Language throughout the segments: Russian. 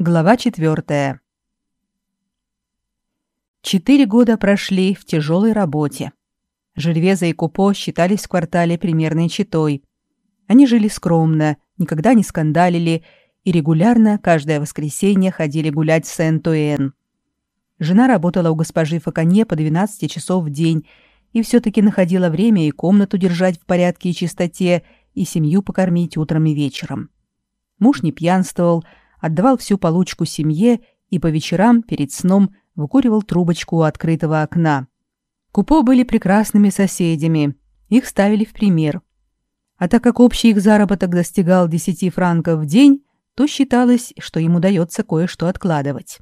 Глава четвертая. Четыре года прошли в тяжелой работе. Жильвеза и Купо считались в квартале примерной читой. Они жили скромно, никогда не скандалили и регулярно каждое воскресенье ходили гулять в Сент-Уэн. Жена работала у госпожи Факанье по 12 часов в день и все-таки находила время и комнату держать в порядке и чистоте, и семью покормить утром и вечером. Муж не пьянствовал, отдавал всю получку семье и по вечерам перед сном выкуривал трубочку у открытого окна. Купо были прекрасными соседями, их ставили в пример. А так как общий их заработок достигал 10 франков в день, то считалось, что им удается кое-что откладывать.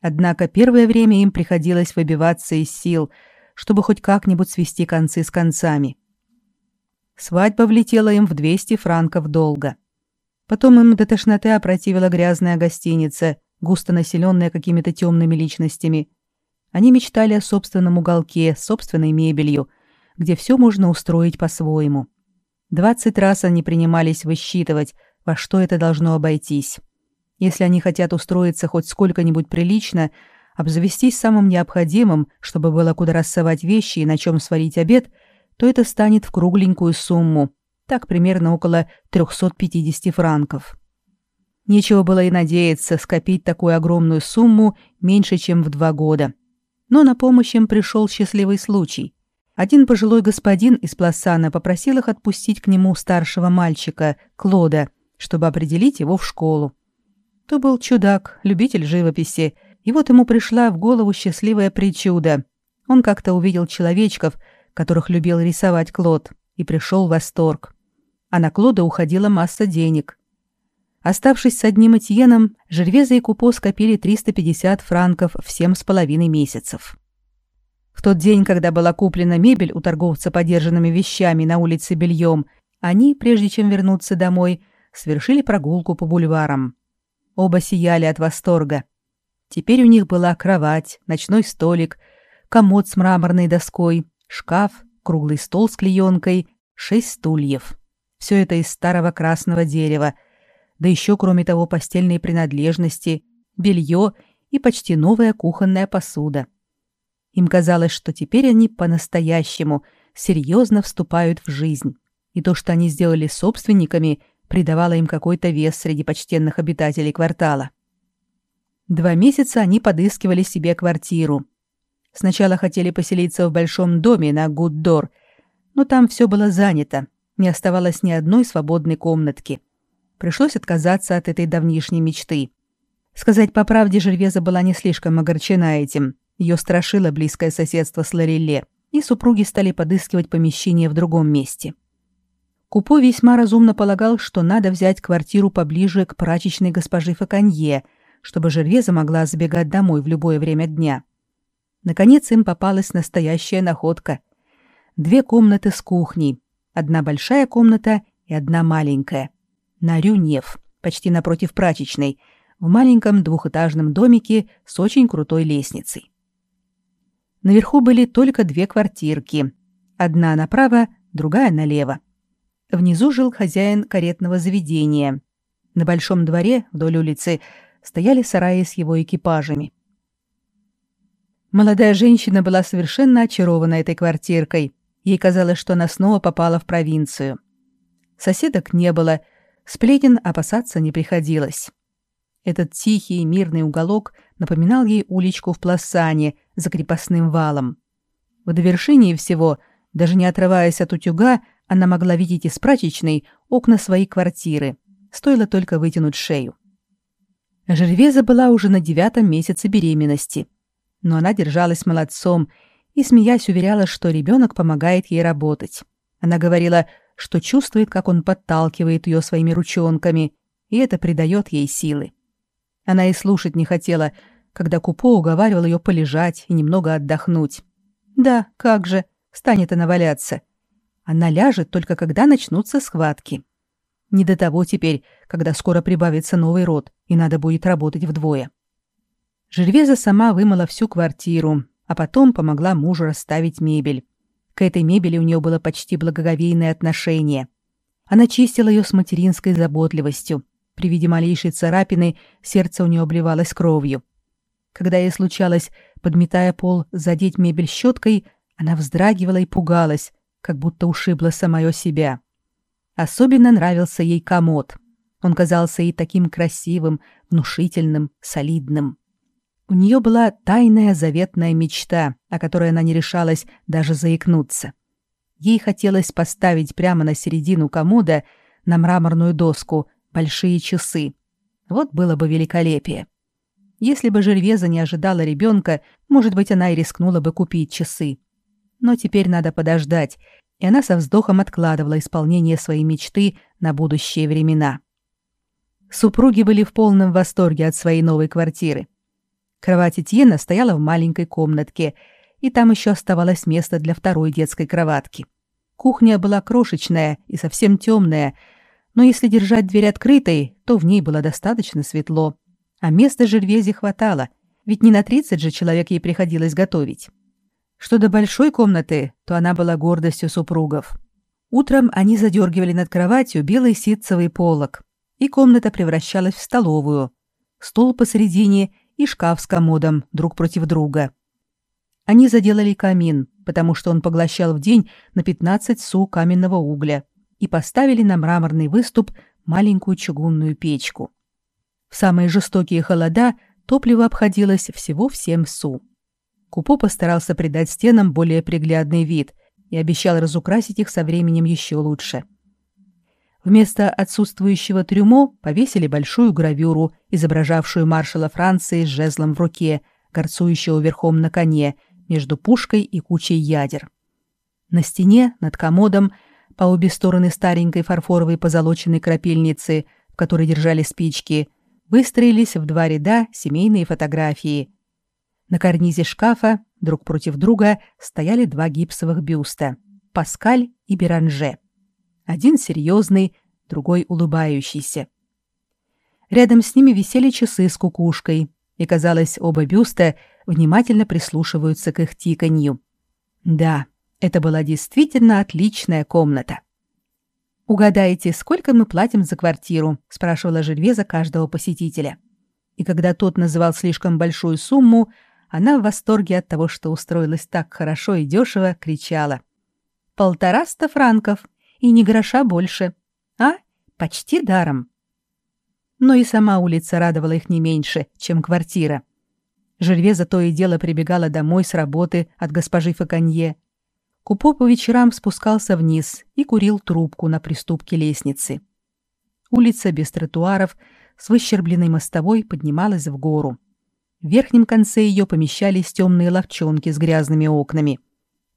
Однако первое время им приходилось выбиваться из сил, чтобы хоть как-нибудь свести концы с концами. Свадьба влетела им в 200 франков долга. Потом им до тошноты опротивила грязная гостиница, густо населенная какими-то темными личностями. Они мечтали о собственном уголке, собственной мебелью, где все можно устроить по-своему. Двадцать раз они принимались высчитывать, во что это должно обойтись. Если они хотят устроиться хоть сколько-нибудь прилично, обзавестись самым необходимым, чтобы было куда рассовать вещи и на чем сварить обед, то это станет в кругленькую сумму, так примерно около 350 франков. Нечего было и надеяться скопить такую огромную сумму меньше, чем в два года. Но на помощь им пришел счастливый случай. Один пожилой господин из Пласана попросил их отпустить к нему старшего мальчика, Клода, чтобы определить его в школу. То был чудак, любитель живописи, и вот ему пришла в голову счастливая причуда. Он как-то увидел человечков, которых любил рисовать Клод, и пришел в восторг а на Клода уходила масса денег. Оставшись с одним Этьеном, Жервеза и Купо скопили 350 франков в семь с половиной месяцев. В тот день, когда была куплена мебель у торговца подержанными вещами на улице Бельем, они, прежде чем вернуться домой, совершили прогулку по бульварам. Оба сияли от восторга. Теперь у них была кровать, ночной столик, комод с мраморной доской, шкаф, круглый стол с клеенкой, шесть стульев. Все это из старого красного дерева, да еще, кроме того, постельные принадлежности, белье и почти новая кухонная посуда. Им казалось, что теперь они по-настоящему серьезно вступают в жизнь, и то, что они сделали собственниками, придавало им какой-то вес среди почтенных обитателей квартала. Два месяца они подыскивали себе квартиру. Сначала хотели поселиться в большом доме на Гуддор, но там все было занято, не оставалось ни одной свободной комнатки. Пришлось отказаться от этой давнишней мечты. Сказать по правде, Жервеза была не слишком огорчена этим. Ее страшило близкое соседство с Лорелле, и супруги стали подыскивать помещение в другом месте. Купо весьма разумно полагал, что надо взять квартиру поближе к прачечной госпожи Факанье, чтобы Жервеза могла забегать домой в любое время дня. Наконец им попалась настоящая находка. Две комнаты с кухней, Одна большая комната и одна маленькая. На Рюнев, почти напротив прачечной, в маленьком двухэтажном домике с очень крутой лестницей. Наверху были только две квартирки. Одна направо, другая налево. Внизу жил хозяин каретного заведения. На большом дворе вдоль улицы стояли сараи с его экипажами. Молодая женщина была совершенно очарована этой квартиркой, Ей казалось, что она снова попала в провинцию. Соседок не было, сплетен опасаться не приходилось. Этот тихий мирный уголок напоминал ей уличку в Пласане за крепостным валом. В довершении всего, даже не отрываясь от утюга, она могла видеть из прачечной окна своей квартиры. Стоило только вытянуть шею. Жервеза была уже на девятом месяце беременности. Но она держалась молодцом и, смеясь, уверяла, что ребенок помогает ей работать. Она говорила, что чувствует, как он подталкивает ее своими ручонками, и это придает ей силы. Она и слушать не хотела, когда Купо уговаривал ее полежать и немного отдохнуть. Да, как же, станет она валяться. Она ляжет только когда начнутся схватки. Не до того теперь, когда скоро прибавится новый род, и надо будет работать вдвое. Жервеза сама вымыла всю квартиру, а потом помогла мужу расставить мебель. К этой мебели у нее было почти благоговейное отношение. Она чистила ее с материнской заботливостью, При виде малейшей царапины сердце у нее обливалось кровью. Когда ей случалось, подметая пол, задеть мебель щеткой, она вздрагивала и пугалась, как будто ушибла самое себя. Особенно нравился ей комод. Он казался ей таким красивым, внушительным, солидным. У нее была тайная заветная мечта, о которой она не решалась даже заикнуться. Ей хотелось поставить прямо на середину комода, на мраморную доску, большие часы. Вот было бы великолепие. Если бы Жервеза не ожидала ребенка, может быть, она и рискнула бы купить часы. Но теперь надо подождать, и она со вздохом откладывала исполнение своей мечты на будущие времена. Супруги были в полном восторге от своей новой квартиры. Кровать Этьена стояла в маленькой комнатке, и там еще оставалось место для второй детской кроватки. Кухня была крошечная и совсем темная, но если держать дверь открытой, то в ней было достаточно светло. А места Жервезе хватало, ведь не на 30 же человек ей приходилось готовить. Что до большой комнаты, то она была гордостью супругов. Утром они задергивали над кроватью белый ситцевый полог, и комната превращалась в столовую. Стол посередине и шкаф с комодом друг против друга. Они заделали камин, потому что он поглощал в день на 15 су каменного угля, и поставили на мраморный выступ маленькую чугунную печку. В самые жестокие холода топливо обходилось всего в 7 су. Купо постарался придать стенам более приглядный вид и обещал разукрасить их со временем еще лучше. Вместо отсутствующего трюмо повесили большую гравюру, изображавшую маршала Франции с жезлом в руке, горцующего верхом на коне, между пушкой и кучей ядер. На стене, над комодом, по обе стороны старенькой фарфоровой позолоченной крапильницы, в которой держали спички, выстроились в два ряда семейные фотографии, на карнизе шкафа друг против друга стояли два гипсовых бюста — Паскаль и Беранже. Один серьезный, другой улыбающийся. Рядом с ними висели часы с кукушкой, и, казалось, оба бюста внимательно прислушиваются к их тиканью. Да, это была действительно отличная комната. «Угадайте, сколько мы платим за квартиру?» — спрашивала Жильве за каждого посетителя. И когда тот называл слишком большую сумму, она в восторге от того, что устроилась так хорошо и дешево, кричала. «Полтораста франков! И ни гроша больше! А? Почти даром!» Но и сама улица радовала их не меньше, чем квартира. Жильве за то и дело прибегала домой с работы от госпожи Факанье. Купо по вечерам спускался вниз и курил трубку на приступке лестницы. Улица без тротуаров с выщербленной мостовой поднималась в гору. В верхнем конце ее помещались темные ловчонки с грязными окнами.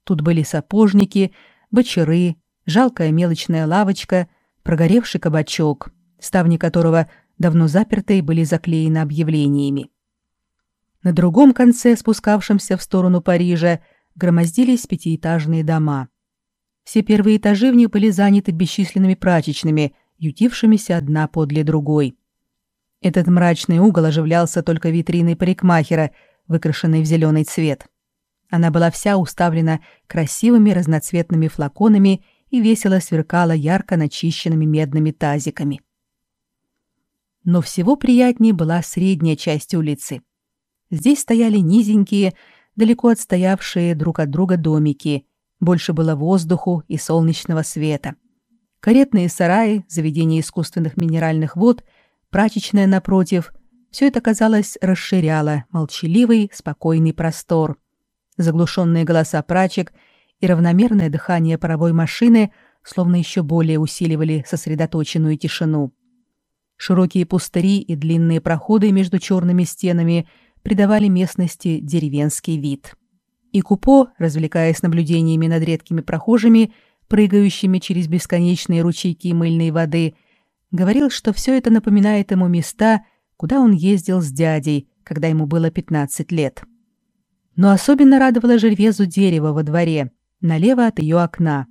Тут были сапожники, бочеры, жалкая мелочная лавочка, прогоревший кабачок, ставни которого, давно запертые, были заклеены объявлениями. На другом конце, спускавшемся в сторону Парижа, громоздились пятиэтажные дома. Все первые этажи в них были заняты бесчисленными прачечными, ютившимися одна подле другой. Этот мрачный угол оживлялся только витриной парикмахера, выкрашенной в зеленый цвет. Она была вся уставлена красивыми разноцветными флаконами и весело сверкала ярко начищенными медными тазиками. Но всего приятнее была средняя часть улицы. Здесь стояли низенькие, далеко отстоявшие друг от друга домики, больше было воздуху и солнечного света. Каретные сараи, заведения искусственных минеральных вод — прачечная напротив, все это, казалось, расширяло молчаливый, спокойный простор. Заглушенные голоса прачек и равномерное дыхание паровой машины словно еще более усиливали сосредоточенную тишину. Широкие пустыри и длинные проходы между черными стенами придавали местности деревенский вид. И Купо, развлекаясь наблюдениями над редкими прохожими, прыгающими через бесконечные ручейки мыльной воды – Говорил, что все это напоминает ему места, куда он ездил с дядей, когда ему было 15 лет. Но особенно радовало Жервезу дерево во дворе, налево от ее окна.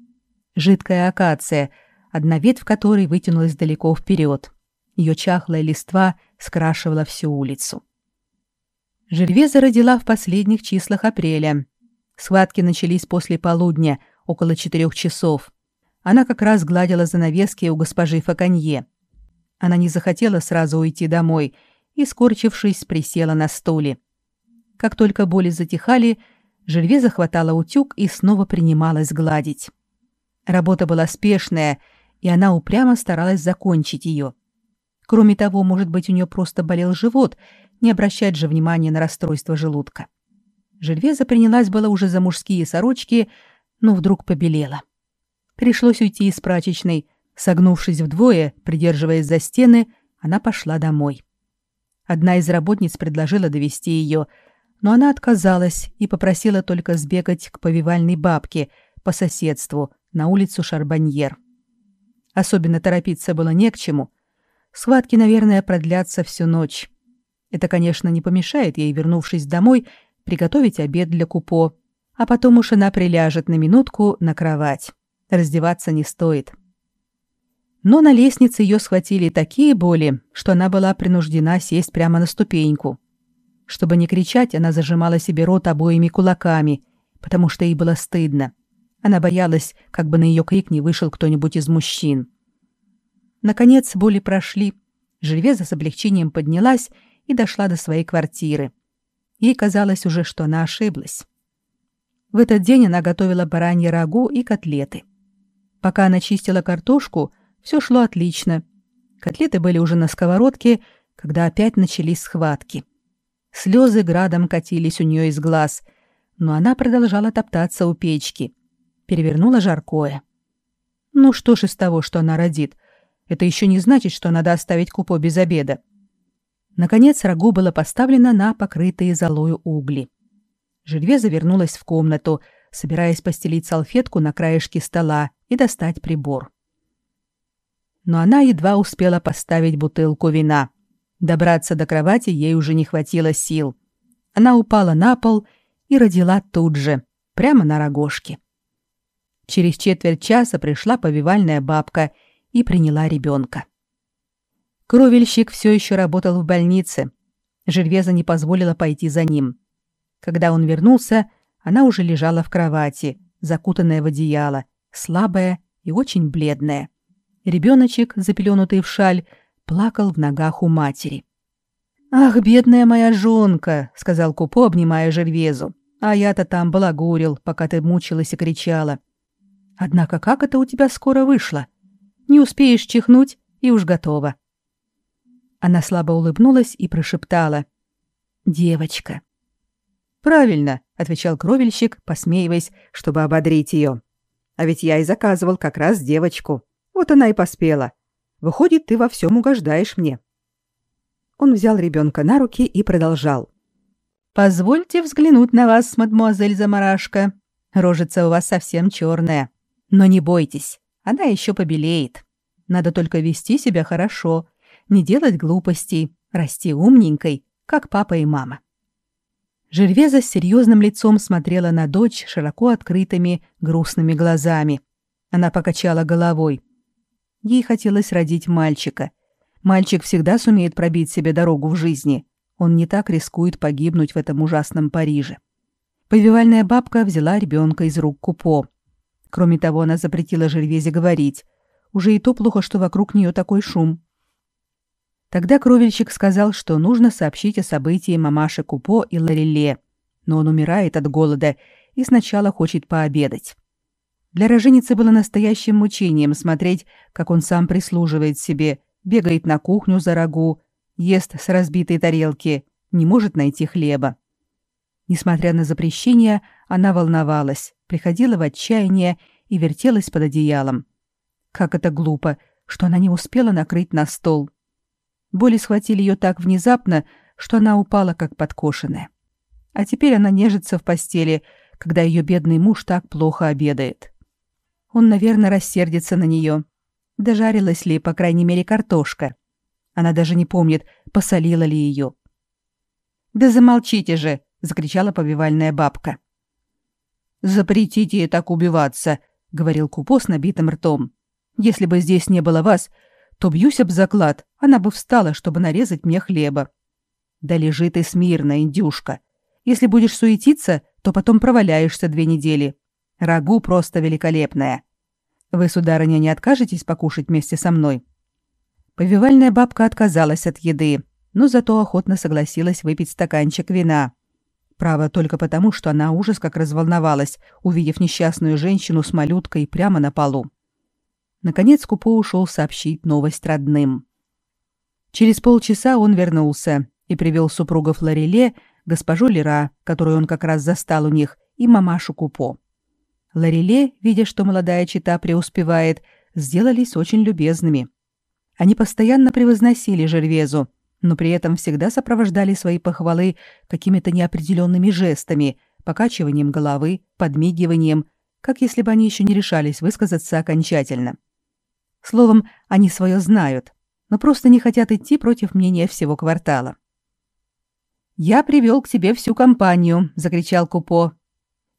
Жидкая акация, одна ветвь которой вытянулась далеко вперед. Ее чахлая листва скрашивала всю улицу. Жервеза родила в последних числах апреля. Схватки начались после полудня, около четырех часов. Она как раз гладила занавески у госпожи Факанье. Она не захотела сразу уйти домой и, скорчившись, присела на стуле. Как только боли затихали, Жильве захватала утюг и снова принималась гладить. Работа была спешная, и она упрямо старалась закончить ее. Кроме того, может быть, у нее просто болел живот, не обращать же внимания на расстройство желудка. Жильвеза принялась было уже за мужские сорочки, но вдруг побелела. Пришлось уйти из прачечной. Согнувшись вдвое, придерживаясь за стены, она пошла домой. Одна из работниц предложила довести ее, но она отказалась и попросила только сбегать к повивальной бабке по соседству на улицу Шарбаньер. Особенно торопиться было не к чему. Схватки, наверное, продлятся всю ночь. Это, конечно, не помешает ей, вернувшись домой, приготовить обед для Купо, а потом уж она приляжет на минутку на кровать. Раздеваться не стоит. Но на лестнице ее схватили такие боли, что она была принуждена сесть прямо на ступеньку. Чтобы не кричать, она зажимала себе рот обоими кулаками, потому что ей было стыдно. Она боялась, как бы на ее крик не вышел кто-нибудь из мужчин. Наконец боли прошли. Жильвеза с облегчением поднялась и дошла до своей квартиры. Ей казалось уже, что она ошиблась. В этот день она готовила баранье рагу и котлеты. Пока она чистила картошку, все шло отлично. Котлеты были уже на сковородке, когда опять начались схватки. Слезы градом катились у нее из глаз, но она продолжала топтаться у печки. Перевернула жаркое. Ну что ж из того, что она родит? Это еще не значит, что надо оставить купо без обеда. Наконец рагу было поставлено на покрытые золою угли. Жильве завернулась в комнату, собираясь постелить салфетку на краешке стола и достать прибор. Но она едва успела поставить бутылку вина. Добраться до кровати ей уже не хватило сил. Она упала на пол и родила тут же, прямо на рогожке. Через четверть часа пришла повивальная бабка и приняла ребенка. Кровельщик все еще работал в больнице. Жервеза не позволила пойти за ним. Когда он вернулся, она уже лежала в кровати, закутанная в одеяло, слабая и очень бледная. Ребеночек, запеленутый в шаль, плакал в ногах у матери. «Ах, бедная моя жонка!» — сказал Купо, обнимая Жервезу. «А я-то там балагурил, пока ты мучилась и кричала. Однако как это у тебя скоро вышло? Не успеешь чихнуть, и уж готово». Она слабо улыбнулась и прошептала. «Девочка». «Правильно», — отвечал кровельщик, посмеиваясь, чтобы ободрить ее. «А ведь я и заказывал как раз девочку. Вот она и поспела. Выходит, ты во всем угождаешь мне». Он взял ребенка на руки и продолжал. «Позвольте взглянуть на вас, мадемуазель Замарашка. Рожица у вас совсем черная. Но не бойтесь, она еще побелеет. Надо только вести себя хорошо, не делать глупостей, расти умненькой, как папа и мама». Жервеза с серьезным лицом смотрела на дочь широко открытыми, грустными глазами. Она покачала головой. Ей хотелось родить мальчика. Мальчик всегда сумеет пробить себе дорогу в жизни. Он не так рискует погибнуть в этом ужасном Париже. Повивальная бабка взяла ребенка из рук Купо. Кроме того, она запретила Жервезе говорить. Уже и то плохо, что вокруг нее такой шум. Тогда кровельщик сказал, что нужно сообщить о событии мамаше Купо и Лареле, но он умирает от голода и сначала хочет пообедать. Для роженицы было настоящим мучением смотреть, как он сам прислуживает себе, бегает на кухню за рагу, ест с разбитой тарелки, не может найти хлеба. Несмотря на запрещение, она волновалась, приходила в отчаяние и вертелась под одеялом. Как это глупо, что она не успела накрыть на стол. Боли схватили ее так внезапно, что она упала как подкошенная. А теперь она нежится в постели, когда ее бедный муж так плохо обедает. Он, наверное, рассердится на нее. Дожарилась ли, по крайней мере, картошка. Она даже не помнит, посолила ли ее. «Да замолчите же!» — закричала повивальная бабка. «Запретите ей так убиваться!» — говорил Купо с набитым ртом. «Если бы здесь не было вас, то бьюсь об заклад, она бы встала, чтобы нарезать мне хлеба. Да лежи ты смирно, индюшка. Если будешь суетиться, то потом проваляешься две недели. Рагу просто великолепное. Вы, сударыня, не откажетесь покушать вместе со мной?» Повивальная бабка отказалась от еды, но зато охотно согласилась выпить стаканчик вина. Право, только потому, что она ужас как разволновалась, увидев несчастную женщину с малюткой прямо на полу. Наконец Купо ушел сообщить новость родным. Через полчаса он вернулся и привел супругов Лареле, госпожу Лера, которую он как раз застал у них, и мамашу Купо. Лареле, видя, что молодая чита преуспевает, сделались очень любезными. Они постоянно превозносили Жервезу, но при этом всегда сопровождали свои похвалы какими-то неопределенными жестами, покачиванием головы, подмигиванием, как если бы они еще не решались высказаться окончательно. Словом, они свое знают, но просто не хотят идти против мнения всего квартала. «Я привел к тебе всю компанию», — закричал Купо.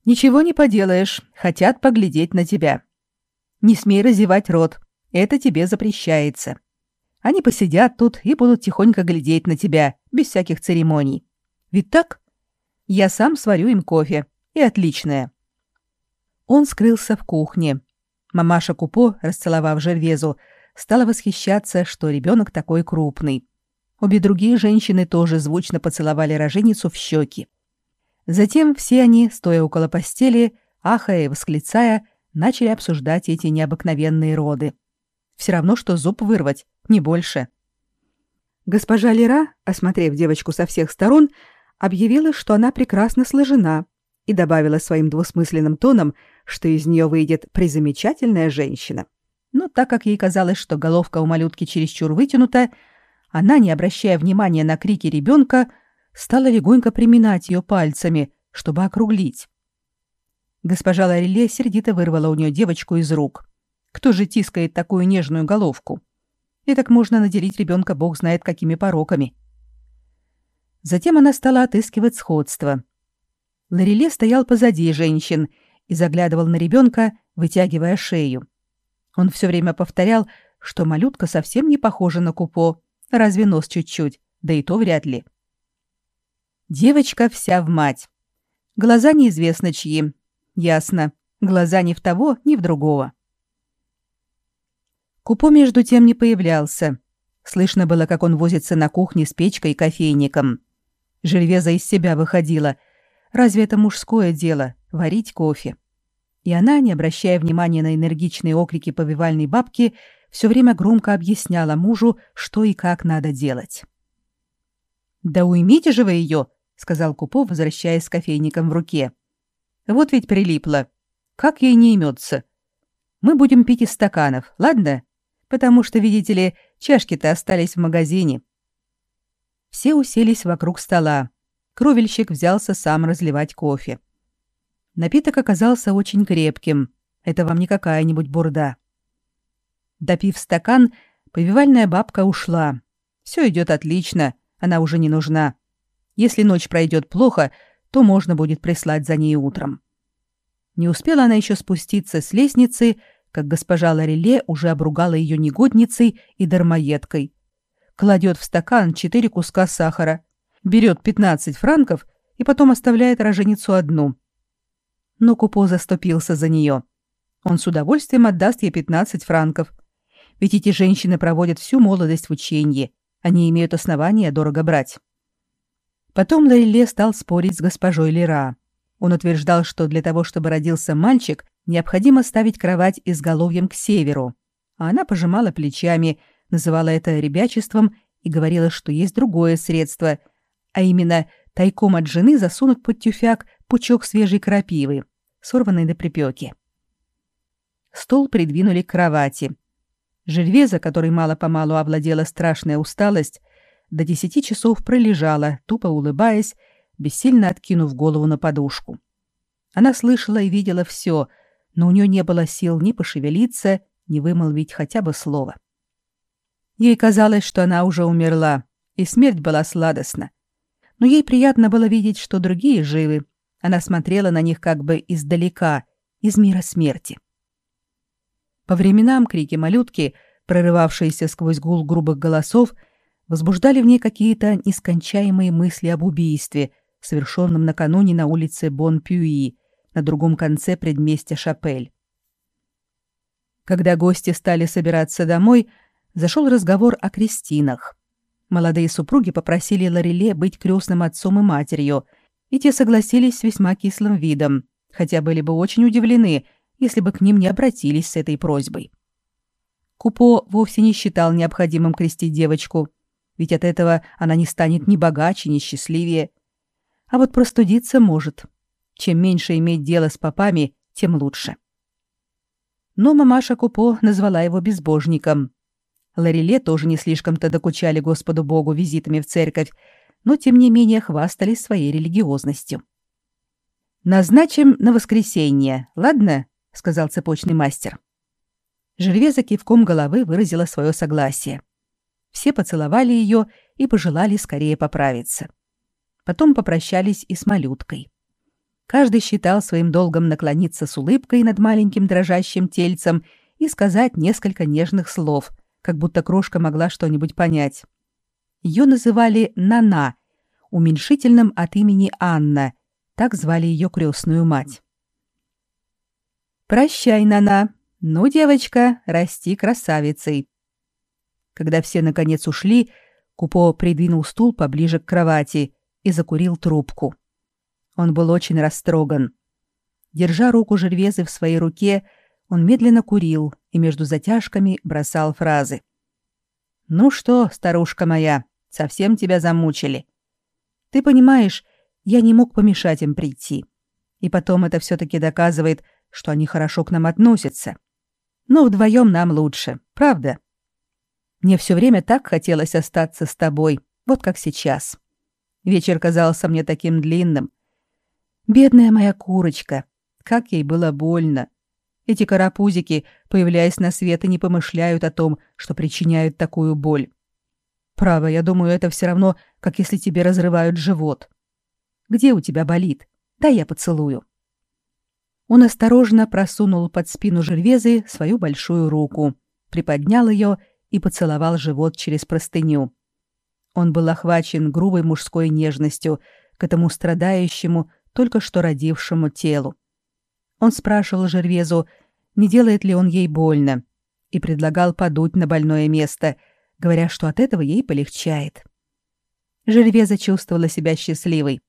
«Ничего не поделаешь, хотят поглядеть на тебя. Не смей разевать рот, это тебе запрещается. Они посидят тут и будут тихонько глядеть на тебя, без всяких церемоний. Ведь так? Я сам сварю им кофе. И отличное. Он скрылся в кухне. Мамаша Купо, расцеловав Жервезу, стала восхищаться, что ребенок такой крупный. Обе другие женщины тоже звучно поцеловали роженицу в щеки. Затем все они, стоя около постели, ахая и восклицая, начали обсуждать эти необыкновенные роды. Все равно, что зуб вырвать, не больше. Госпожа Лера, осмотрев девочку со всех сторон, объявила, что она прекрасно сложена, и добавила своим двусмысленным тоном, что из нее выйдет призамечательная женщина. Но так как ей казалось, что головка у малютки чересчур вытянута, она, не обращая внимания на крики ребенка, стала легонько приминать ее пальцами, чтобы округлить. Госпожа Лареле сердито вырвала у нее девочку из рук. Кто же тискает такую нежную головку? И так можно наделить ребенка бог знает какими пороками. Затем она стала отыскивать сходство. Лареле стоял позади женщин и заглядывал на ребенка, вытягивая шею. Он все время повторял, что малютка совсем не похожа на Купо, разве нос чуть-чуть, да и то вряд ли. Девочка вся в мать. Глаза неизвестно чьи. Ясно. Глаза ни в того, ни в другого. Купо между тем не появлялся. Слышно было, как он возится на кухне с печкой и кофейником. Жильвеза из себя выходила. Разве это мужское дело — варить кофе? И она, не обращая внимания на энергичные окрики повивальной бабки, все время громко объясняла мужу, что и как надо делать. «Да уймите же вы ее!» — сказал Купо, возвращаясь с кофейником в руке. «Вот ведь прилипла. Как ей не имется? Мы будем пить из стаканов, ладно?» потому что, видите ли, чашки-то остались в магазине. Все уселись вокруг стола. Кровельщик взялся сам разливать кофе. Напиток оказался очень крепким. Это вам не какая-нибудь бурда. Допив стакан, повивальная бабка ушла. Все идет отлично, она уже не нужна. Если ночь пройдет плохо, то можно будет прислать за ней утром. Не успела она еще спуститься с лестницы, как госпожа Лареле уже обругала ее негодницей и дармоедкой. Кладет в стакан четыре куска сахара, берет 15 франков и потом оставляет роженицу одну. Но Купо заступился за нее. Он с удовольствием отдаст ей 15 франков. Ведь эти женщины проводят всю молодость в учении. Они имеют основания дорого брать. Потом Лареле стал спорить с госпожой Лера. Он утверждал, что для того, чтобы родился мальчик, необходимо ставить кровать изголовьем к северу. А она пожимала плечами, называла это ребячеством и говорила, что есть другое средство, а именно тайком от жены засунуть под тюфяк пучок свежей крапивы, сорванной до припеки. Стол придвинули к кровати. Жильвеза, которой мало-помалу овладела страшная усталость, до десяти часов пролежала, тупо улыбаясь, бессильно откинув голову на подушку. Она слышала и видела все — но у нее не было сил ни пошевелиться, ни вымолвить хотя бы слово. Ей казалось, что она уже умерла, и смерть была сладостна. Но ей приятно было видеть, что другие живы. Она смотрела на них как бы издалека, из мира смерти. По временам крики малютки, прорывавшиеся сквозь гул грубых голосов, возбуждали в ней какие-то нескончаемые мысли об убийстве, совершенном накануне на улице Бон-Пюи, на другом конце предместья Шапель. Когда гости стали собираться домой, зашел разговор о крестинах. Молодые супруги попросили Лореле быть крестным отцом и матерью, и те согласились с весьма кислым видом, хотя были бы очень удивлены, если бы к ним не обратились с этой просьбой. Купо вовсе не считал необходимым крестить девочку, ведь от этого она не станет ни богаче, ни счастливее. А вот простудиться может. Чем меньше иметь дело с попами, тем лучше. Но мамаша Купо назвала его безбожником. Лареле тоже не слишком-то докучали Господу Богу визитами в церковь, но тем не менее хвастались своей религиозностью. «Назначим на воскресенье, ладно?» — сказал цепочный мастер. Жервеза кивком головы выразила свое согласие. Все поцеловали ее и пожелали скорее поправиться. Потом попрощались и с малюткой. Каждый считал своим долгом наклониться с улыбкой над маленьким дрожащим тельцем и сказать несколько нежных слов, как будто крошка могла что-нибудь понять. Ее называли Нана, уменьшительным от имени Анна, так звали ее крестную мать. «Прощай, Нана. Ну, девочка, расти красавицей». Когда все наконец ушли, Купо придвинул стул поближе к кровати и закурил трубку. Он был очень растроган. Держа руку Жервезы в своей руке, он медленно курил и между затяжками бросал фразы. «Ну что, старушка моя, совсем тебя замучили. Ты понимаешь, я не мог помешать им прийти. И потом это все-таки доказывает, что они хорошо к нам относятся. Но вдвоем нам лучше, правда? Мне все время так хотелось остаться с тобой, вот как сейчас. Вечер казался мне таким длинным. Бедная моя курочка, как ей было больно. Эти карапузики, появляясь на свет, и не помышляют о том, что причиняют такую боль. Право, я думаю, это все равно, как если тебе разрывают живот. Где у тебя болит? Дай я поцелую. Он осторожно просунул под спину Жервезы свою большую руку, приподнял ее и поцеловал живот через простыню. Он был охвачен грубой мужской нежностью к этому страдающему, только что родившему телу. Он спрашивал Жервезу, не делает ли он ей больно, и предлагал подуть на больное место, говоря, что от этого ей полегчает. Жервеза чувствовала себя счастливой.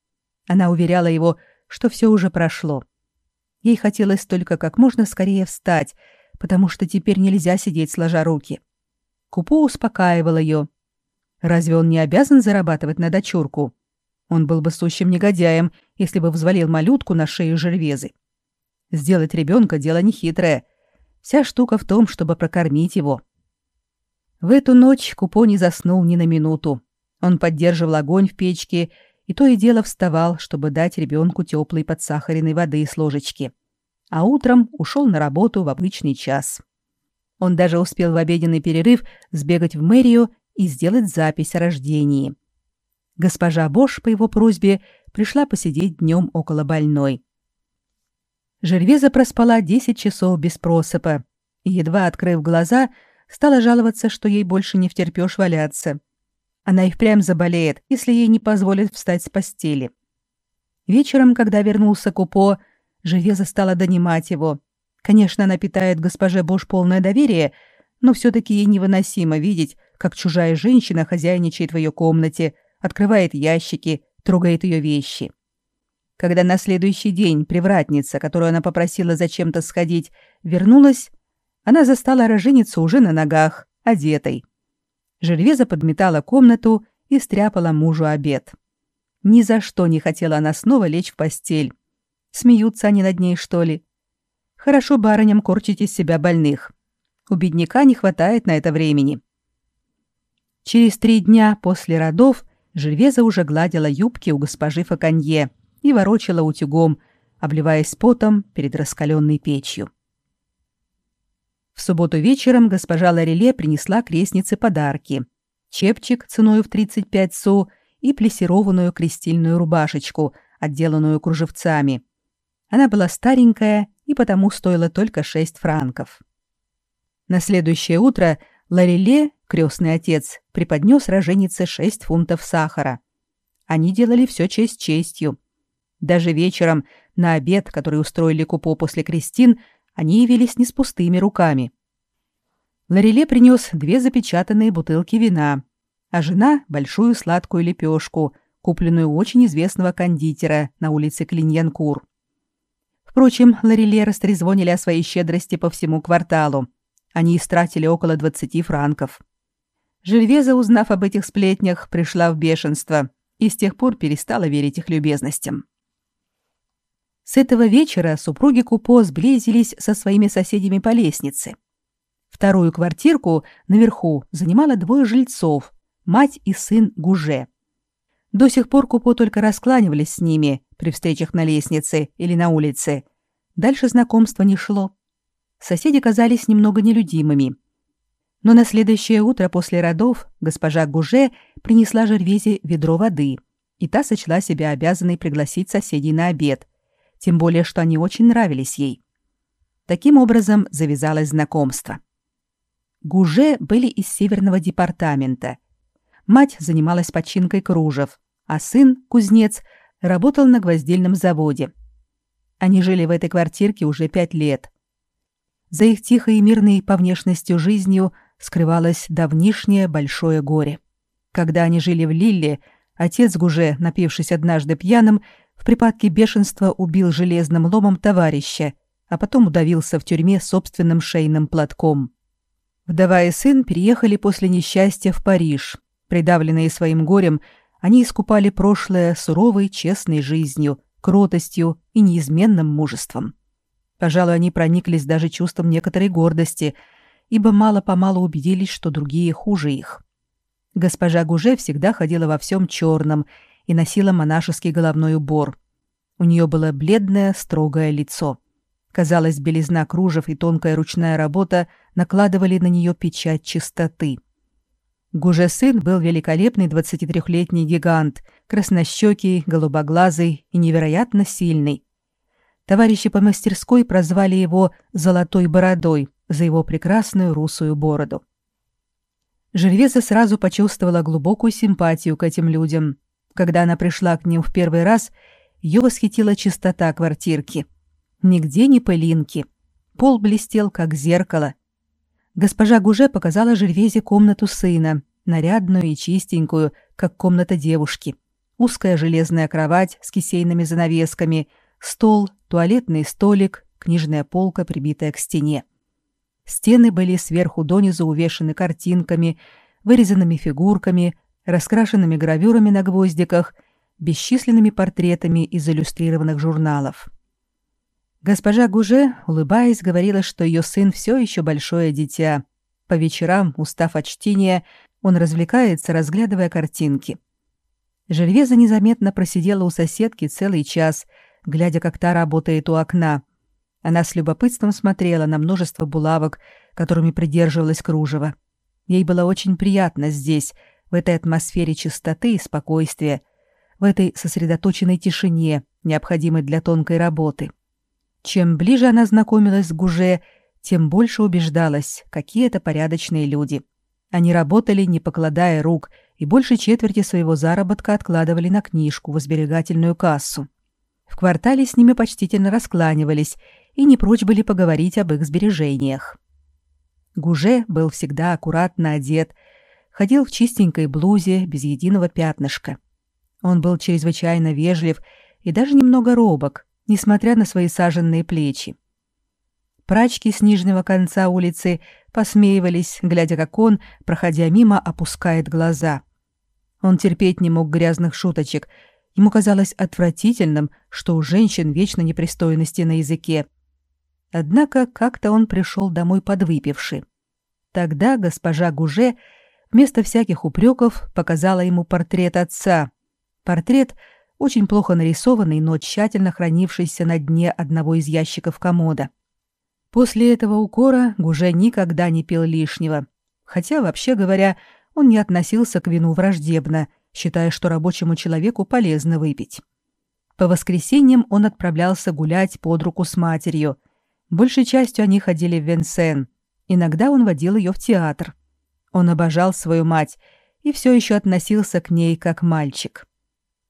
Она уверяла его, что все уже прошло. Ей хотелось только как можно скорее встать, потому что теперь нельзя сидеть сложа руки. Купо успокаивал ее. Разве он не обязан зарабатывать на дочурку? Он был бы сущим негодяем, если бы взвалил малютку на шею Жервезы. Сделать ребенка дело нехитрое. Вся штука в том, чтобы прокормить его. В эту ночь Купо не заснул ни на минуту. Он поддерживал огонь в печке и то и дело вставал, чтобы дать ребенку теплой подсахаренной воды с ложечки. А утром ушел на работу в обычный час. Он даже успел в обеденный перерыв сбегать в мэрию и сделать запись о рождении. Госпожа Бош по его просьбе пришла посидеть днем около больной. Жервеза проспала 10 часов без просыпа и, едва открыв глаза, стала жаловаться, что ей больше не втерпёшь валяться. Она и впрямь заболеет, если ей не позволят встать с постели. Вечером, когда вернулся Купо, Жервеза стала донимать его. Конечно, она питает госпоже Бош полное доверие, но все-таки ей невыносимо видеть, как чужая женщина хозяйничает в ее комнате, открывает ящики, трогает ее вещи. Когда на следующий день привратница, которую она попросила зачем-то сходить, вернулась, она застала роженицу уже на ногах, одетой. Жервеза подметала комнату и стряпала мужу обед. Ни за что не хотела она снова лечь в постель. Смеются они над ней, что ли? Хорошо барыням корчить из себя больных. У бедняка не хватает на это времени. Через три дня после родов Жервеза уже гладила юбки у госпожи Факанье — и ворочала утюгом, обливаясь потом перед раскаленной печью. В субботу вечером госпожа Лареле принесла крестнице подарки. Чепчик ценой в 35 су и плессированную крестильную рубашечку, отделанную кружевцами. Она была старенькая и потому стоила только 6 франков. На следующее утро Лареле, крестный отец, преподнес роженице 6 фунтов сахара. Они делали все честь честью. Даже вечером, на обед, который устроили Купо после крестин, они явились не с пустыми руками. Лареле принес две запечатанные бутылки вина, а жена — большую сладкую лепешку, купленную у очень известного кондитера на улице Клиньянкур. Впрочем, Лареле растрезвонили о своей щедрости по всему кварталу. Они истратили около 20 франков. Жильвеза, узнав об этих сплетнях, пришла в бешенство и с тех пор перестала верить их любезностям. С этого вечера супруги Купо сблизились со своими соседями по лестнице. Вторую квартирку наверху занимало двое жильцов, мать и сын Гуже. До сих пор Купо только раскланивались с ними при встречах на лестнице или на улице. Дальше знакомство не шло. Соседи казались немного нелюдимыми. Но на следующее утро после родов госпожа Гуже принесла Жервезе ведро воды, и та сочла себя обязанной пригласить соседей на обед, тем более что они очень нравились ей. Таким образом завязалось знакомство. Гуже были из северного департамента. Мать занималась починкой кружев, а сын, кузнец, работал на гвоздильном заводе. Они жили в этой квартирке уже пять лет. За их тихой и мирной по внешности жизнью скрывалось давнишнее большое горе. Когда они жили в Лилле, отец Гуже, напившись однажды пьяным, в припадке бешенства убил железным ломом товарища, а потом удавился в тюрьме собственным шейным платком. Вдова и сын переехали после несчастья в Париж. Придавленные своим горем, они искупали прошлое суровой, честной жизнью, кротостью и неизменным мужеством. Пожалуй, они прониклись даже чувством некоторой гордости – ибо мало-помалу убедились, что другие хуже их. Госпожа Гуже всегда ходила во всем черном и носила монашеский головной убор. У нее было бледное, строгое лицо. Казалось, белизна кружев и тонкая ручная работа накладывали на нее печать чистоты. Гуже сын был великолепный 23-летний гигант, краснощекий, голубоглазый и невероятно сильный. Товарищи по мастерской прозвали его «золотой бородой», за его прекрасную русую бороду. Жервеза сразу почувствовала глубокую симпатию к этим людям. Когда она пришла к ним в первый раз, ее восхитила чистота квартирки. Нигде ни пылинки. Пол блестел, как зеркало. Госпожа Гуже показала Жервезе комнату сына, нарядную и чистенькую, как комната девушки. Узкая железная кровать с кисейными занавесками, стол, туалетный столик, книжная полка, прибитая к стене. Стены были сверху донизу увешаны картинками, вырезанными фигурками, раскрашенными гравюрами на гвоздиках, бесчисленными портретами из иллюстрированных журналов. Госпожа Гуже, улыбаясь, говорила, что ее сын все еще большое дитя. По вечерам, устав от чтения, он развлекается, разглядывая картинки. Жервеза незаметно просидела у соседки целый час, глядя, как та работает у окна, она с любопытством смотрела на множество булавок, которыми придерживалась кружево. Ей было очень приятно здесь, в этой атмосфере чистоты и спокойствия, в этой сосредоточенной тишине, необходимой для тонкой работы. Чем ближе она знакомилась с Гуже, тем больше убеждалась, какие это порядочные люди. Они работали, не покладая рук, и больше четверти своего заработка откладывали на книжку в сберегательную кассу. В квартале с ними почтительно раскланивались и не прочь были поговорить об их сбережениях. Гуже был всегда аккуратно одет, ходил в чистенькой блузе без единого пятнышка. Он был чрезвычайно вежлив и даже немного робок, несмотря на свои саженные плечи. Прачки с нижнего конца улицы посмеивались, глядя, как он, проходя мимо, опускает глаза. Он терпеть не мог грязных шуточек. Ему казалось отвратительным, что у женщин вечно непристойности на языке, Однако как-то он пришел домой подвыпивший. Тогда госпожа Гуже вместо всяких упреков показала ему портрет отца. Портрет, очень плохо нарисованный, но тщательно хранившийся на дне одного из ящиков комода. После этого укора Гуже никогда не пил лишнего, хотя, вообще говоря, он не относился к вину враждебно, считая, что рабочему человеку полезно выпить. По воскресеньям он отправлялся гулять под руку с матерью – Большей частью они ходили в Венсен. Иногда он водил ее в театр. Он обожал свою мать и все еще относился к ней как мальчик.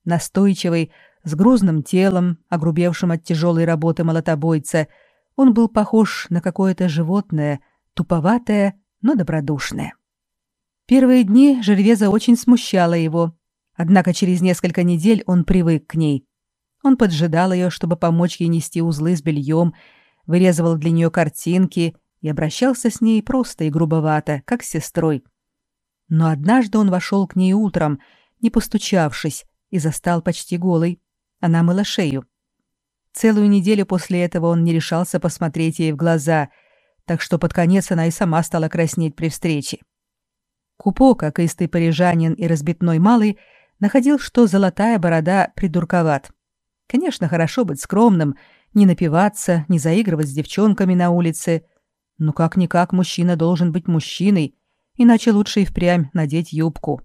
Настойчивый, с грузным телом, огрубевшим от тяжелой работы молотобойца, он был похож на какое-то животное, туповатое, но добродушная. Первые дни Жервеза очень смущала его, однако через несколько недель он привык к ней. Он поджидал ее, чтобы помочь ей нести узлы с бельем, вырезывал для нее картинки и обращался с ней просто и грубовато, как с сестрой. Но однажды он вошел к ней утром, не постучавшись, и застал почти голой. Она мыла шею. Целую неделю после этого он не решался посмотреть ей в глаза, так что под конец она и сама стала краснеть при встрече. Купо, как истый парижанин и разбитной малый, находил, что золотая борода придурковат. Конечно, хорошо быть скромным, не напиваться, не заигрывать с девчонками на улице, но как-никак мужчина должен быть мужчиной, иначе лучше и впрямь надеть юбку.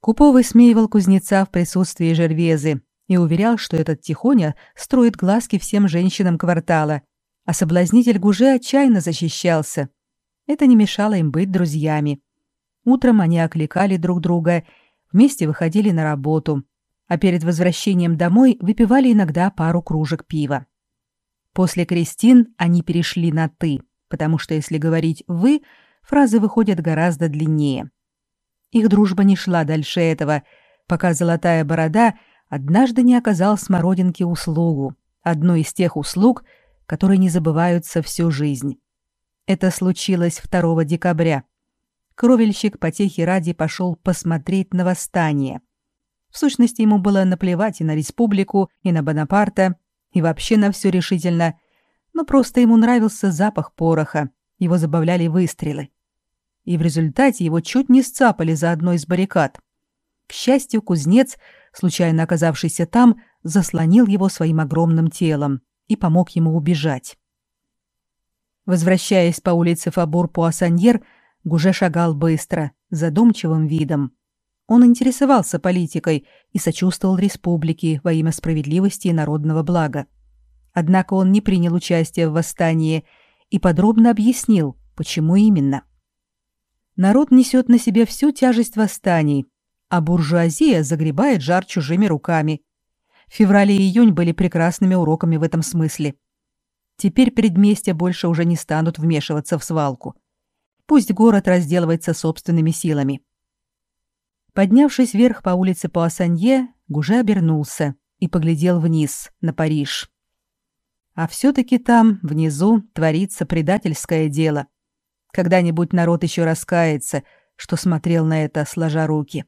Купо высмеивал кузнеца в присутствии Жервезы и уверял, что этот тихоня строит глазки всем женщинам квартала, а соблазнитель Гуже отчаянно защищался. Это не мешало им быть друзьями. Утром они окликали друг друга, вместе выходили на работу, а перед возвращением домой выпивали иногда пару кружек пива. После Кристин они перешли на «ты», потому что если говорить «вы», фразы выходят гораздо длиннее. Их дружба не шла дальше этого, пока золотая борода однажды не оказал смородинке услугу, одну из тех услуг, которые не забываются всю жизнь. Это случилось 2 декабря. Кровельщик потехи ради пошел посмотреть на восстание. В сущности, ему было наплевать и на республику, и на Бонапарта, и вообще на все решительно, но просто ему нравился запах пороха, его забавляли выстрелы и в результате его чуть не сцапали за одной из баррикад. К счастью, кузнец, случайно оказавшийся там, заслонил его своим огромным телом и помог ему убежать. Возвращаясь по улице Фабур-Пуассаньер, Гуже шагал быстро, задумчивым видом. Он интересовался политикой и сочувствовал республике во имя справедливости и народного блага. Однако он не принял участия в восстании и подробно объяснил, почему именно. Народ несет на себе всю тяжесть восстаний, а буржуазия загребает жар чужими руками. Февраль и июнь были прекрасными уроками в этом смысле. Теперь предместья больше уже не станут вмешиваться в свалку. Пусть город разделывается собственными силами. Поднявшись вверх по улице Пуассанье, Гуже обернулся и поглядел вниз, на Париж. А все-таки там, внизу, творится предательское дело — когда-нибудь народ еще раскается, что смотрел на это, сложа руки.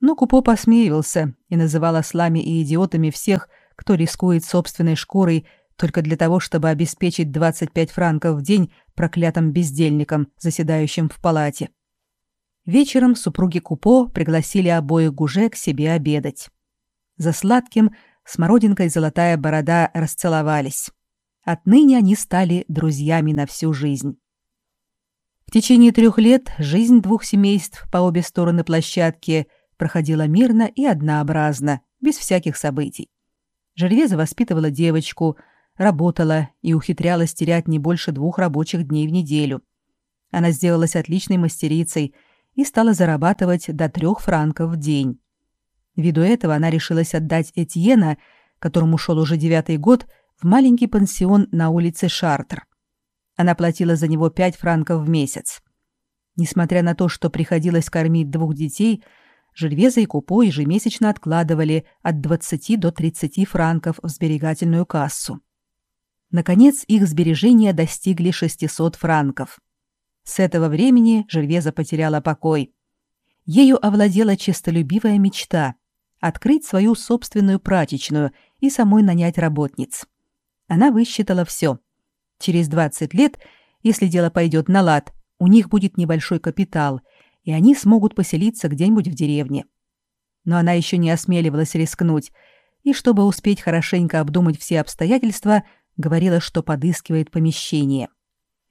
Но Купо посмеивался и называл ослами и идиотами всех, кто рискует собственной шкурой только для того, чтобы обеспечить 25 франков в день проклятым бездельникам, заседающим в палате. Вечером супруги Купо пригласили обоих гуже к себе обедать. За сладким смородинка и золотая борода расцеловались. Отныне они стали друзьями на всю жизнь. В течение трех лет жизнь двух семейств по обе стороны площадки проходила мирно и однообразно, без всяких событий. Жервеза воспитывала девочку, работала и ухитрялась терять не больше двух рабочих дней в неделю. Она сделалась отличной мастерицей и стала зарабатывать до трех франков в день. Ввиду этого она решилась отдать Этьена, которому шел уже девятый год, в маленький пансион на улице Шартр. Она платила за него 5 франков в месяц. Несмотря на то, что приходилось кормить двух детей, Жильвеза и Купо ежемесячно откладывали от 20 до 30 франков в сберегательную кассу. Наконец, их сбережения достигли 600 франков. С этого времени Жильвеза потеряла покой. Ею овладела честолюбивая мечта — открыть свою собственную прачечную и самой нанять работниц. Она высчитала все — Через 20 лет, если дело пойдет на лад, у них будет небольшой капитал, и они смогут поселиться где-нибудь в деревне. Но она еще не осмеливалась рискнуть, и чтобы успеть хорошенько обдумать все обстоятельства, говорила, что подыскивает помещение.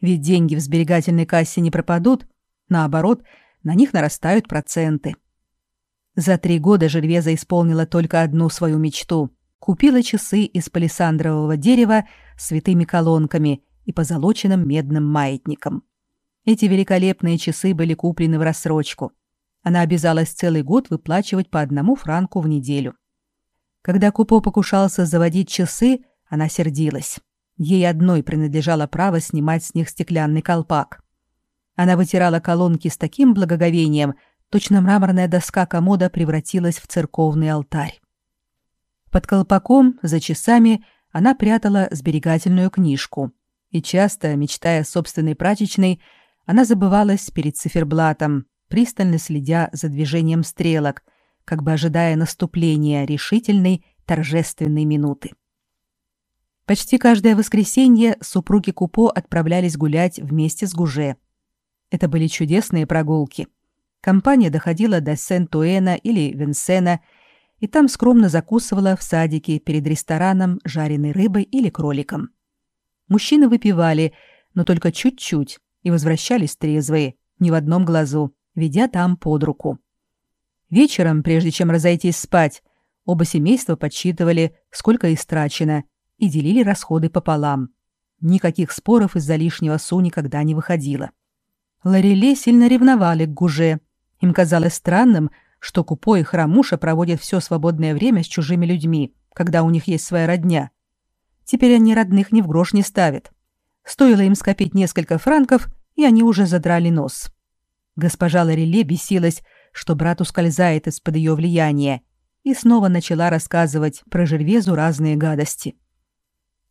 Ведь деньги в сберегательной кассе не пропадут, наоборот, на них нарастают проценты. За три года Жильвеза исполнила только одну свою мечту купила часы из палисандрового дерева святыми колонками и позолоченным медным маятником. Эти великолепные часы были куплены в рассрочку. Она обязалась целый год выплачивать по одному франку в неделю. Когда Купо покушался заводить часы, она сердилась. Ей одной принадлежало право снимать с них стеклянный колпак. Она вытирала колонки с таким благоговением, точно мраморная доска комода превратилась в церковный алтарь. Под колпаком, за часами, она прятала сберегательную книжку. И часто, мечтая о собственной прачечной, она забывалась перед циферблатом, пристально следя за движением стрелок, как бы ожидая наступления решительной, торжественной минуты. Почти каждое воскресенье супруги Купо отправлялись гулять вместе с Гуже. Это были чудесные прогулки. Компания доходила до Сен-Туэна или Венсена, и там скромно закусывала в садике перед рестораном жареной рыбой или кроликом. Мужчины выпивали, но только чуть-чуть, и возвращались трезвые, ни в одном глазу, ведя там под руку. Вечером, прежде чем разойтись спать, оба семейства подсчитывали, сколько истрачено, и делили расходы пополам. Никаких споров из-за лишнего су никогда не выходило. Лореле сильно ревновали к Гуже. Им казалось странным, что Купо и Храмуша проводят все свободное время с чужими людьми, когда у них есть своя родня. Теперь они родных ни в грош не ставят. Стоило им скопить несколько франков, и они уже задрали нос. Госпожа Лореле бесилась, что брат ускользает из-под ее влияния, и снова начала рассказывать про Жервезу разные гадости.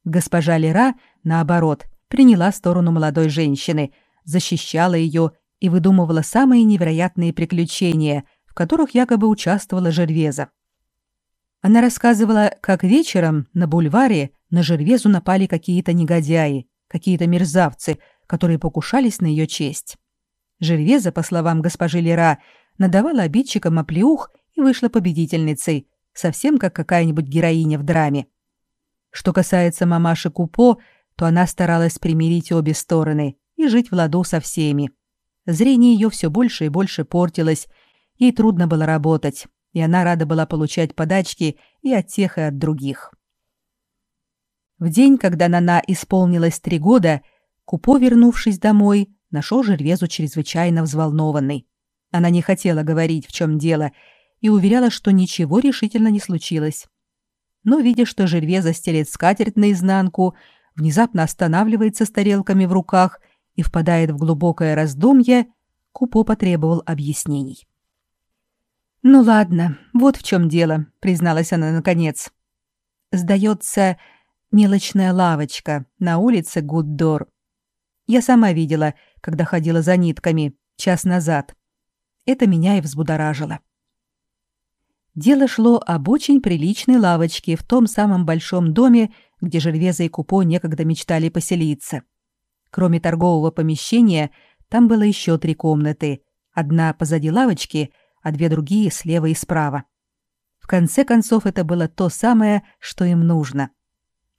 Госпожа Лера, наоборот, приняла сторону молодой женщины, защищала ее и выдумывала самые невероятные приключения, в которых якобы участвовала Жервеза. Она рассказывала, как вечером на бульваре на Жервезу напали какие-то негодяи, какие-то мерзавцы, которые покушались на ее честь. Жервеза, по словам госпожи Лера, надавала обидчикам оплеух и вышла победительницей, совсем как какая-нибудь героиня в драме. Что касается мамаши Купо, то она старалась примирить обе стороны и жить в ладу со всеми. Зрение ее все больше и больше портилось, ей трудно было работать, и она рада была получать подачки и от тех, и от других. В день, когда Нана исполнилось три года, Купо, вернувшись домой, нашел Жервезу чрезвычайно взволнованной. Она не хотела говорить, в чем дело, и уверяла, что ничего решительно не случилось. Но, видя, что Жервеза стелет скатерть наизнанку, внезапно останавливается с тарелками в руках и впадает в глубокое раздумье, Купо потребовал объяснений. «Ну ладно, вот в чем дело», — призналась она наконец. «Сдается мелочная лавочка на улице Гуддор. Я сама видела, когда ходила за нитками, час назад. Это меня и взбудоражило. Дело шло об очень приличной лавочке в том самом большом доме, где Жервеза и Купо некогда мечтали поселиться. Кроме торгового помещения, там было еще три комнаты. Одна позади лавочки, а две другие слева и справа. В конце концов, это было то самое, что им нужно.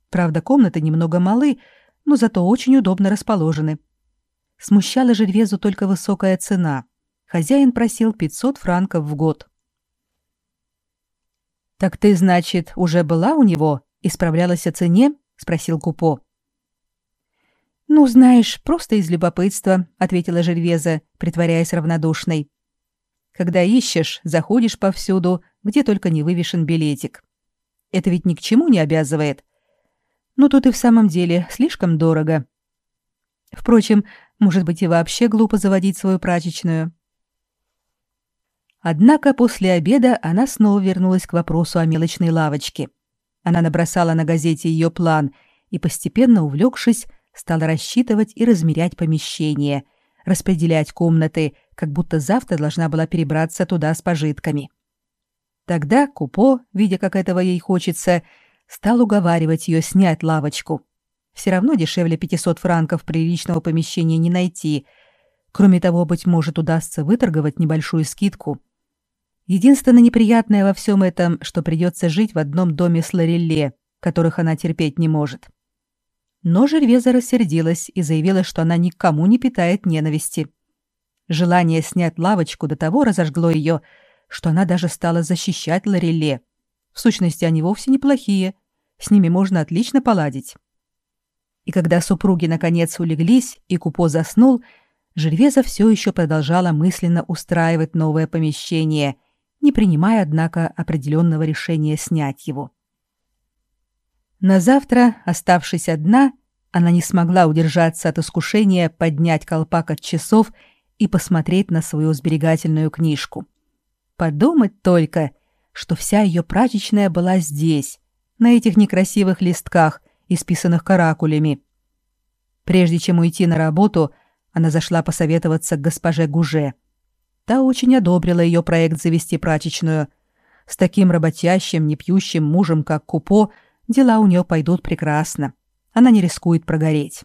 Правда, комнаты немного малы, но зато очень удобно расположены. Смущала Жервезу только высокая цена. Хозяин просил 500 франков в год. «Так ты, значит, уже была у него и справлялась о цене?» — спросил Купо. «Ну, знаешь, просто из любопытства», — ответила Жервеза, притворяясь равнодушной. «Когда ищешь, заходишь повсюду, где только не вывешен билетик. Это ведь ни к чему не обязывает. Но тут и в самом деле слишком дорого. Впрочем, может быть, и вообще глупо заводить свою прачечную. Однако после обеда она снова вернулась к вопросу о мелочной лавочке. Она набросала на газете ее план и, постепенно увлекшись, стала рассчитывать и размерять помещение, распределять комнаты, как будто завтра должна была перебраться туда с пожитками. Тогда Купо, видя, как этого ей хочется, стал уговаривать ее снять лавочку. Все равно дешевле 500 франков приличного помещения не найти. Кроме того, быть может, удастся выторговать небольшую скидку. Единственное неприятное во всем этом, что придется жить в одном доме с Лорелле, которых она терпеть не может. Но Жервеза рассердилась и заявила, что она никому не питает ненависти. Желание снять лавочку до того разожгло ее, что она даже стала защищать Лорелле. В сущности, они вовсе неплохие. С ними можно отлично поладить. И когда супруги наконец улеглись и Купо заснул, Жервеза все еще продолжала мысленно устраивать новое помещение, не принимая, однако, определенного решения снять его. На завтра, оставшись одна, она не смогла удержаться от искушения поднять колпак от часов и посмотреть на свою сберегательную книжку. Подумать только, что вся ее прачечная была здесь, на этих некрасивых листках, исписанных каракулями. Прежде чем уйти на работу, она зашла посоветоваться к госпоже Гуже. Та очень одобрила ее проект завести прачечную. С таким работящим, непьющим мужем, как Купо, дела у нее пойдут прекрасно. Она не рискует прогореть.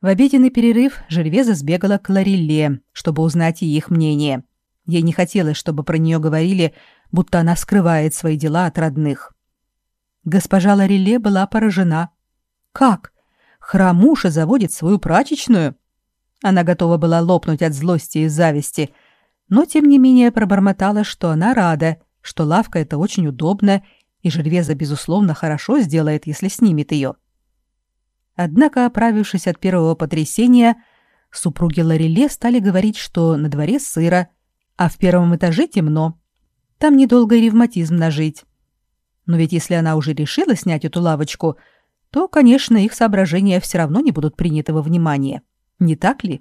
В обеденный перерыв Жильвеза сбегала к Ларилле, чтобы узнать и их мнение. Ей не хотелось, чтобы про нее говорили, будто она скрывает свои дела от родных. Госпожа Ларилле была поражена. «Как? Храмуша заводит свою прачечную?» Она готова была лопнуть от злости и зависти, но тем не менее пробормотала, что она рада, что лавка эта очень удобна, и Жервеза, безусловно, хорошо сделает, если снимет ее. Однако, оправившись от первого потрясения, супруги Лареле стали говорить, что на дворе сыро, а в первом этаже темно. Там недолго и ревматизм нажить. Но ведь если она уже решила снять эту лавочку, то, конечно, их соображения все равно не будут приняты во внимание. Не так ли?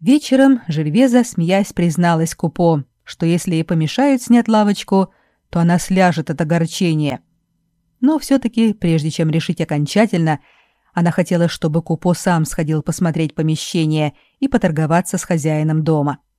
Вечером Жервеза, смеясь, призналась Купо, что если ей помешают снять лавочку, то она сляжет от огорчения. Но все-таки, прежде чем решить окончательно, она хотела, чтобы Купо сам сходил посмотреть помещение и поторговаться с хозяином дома. —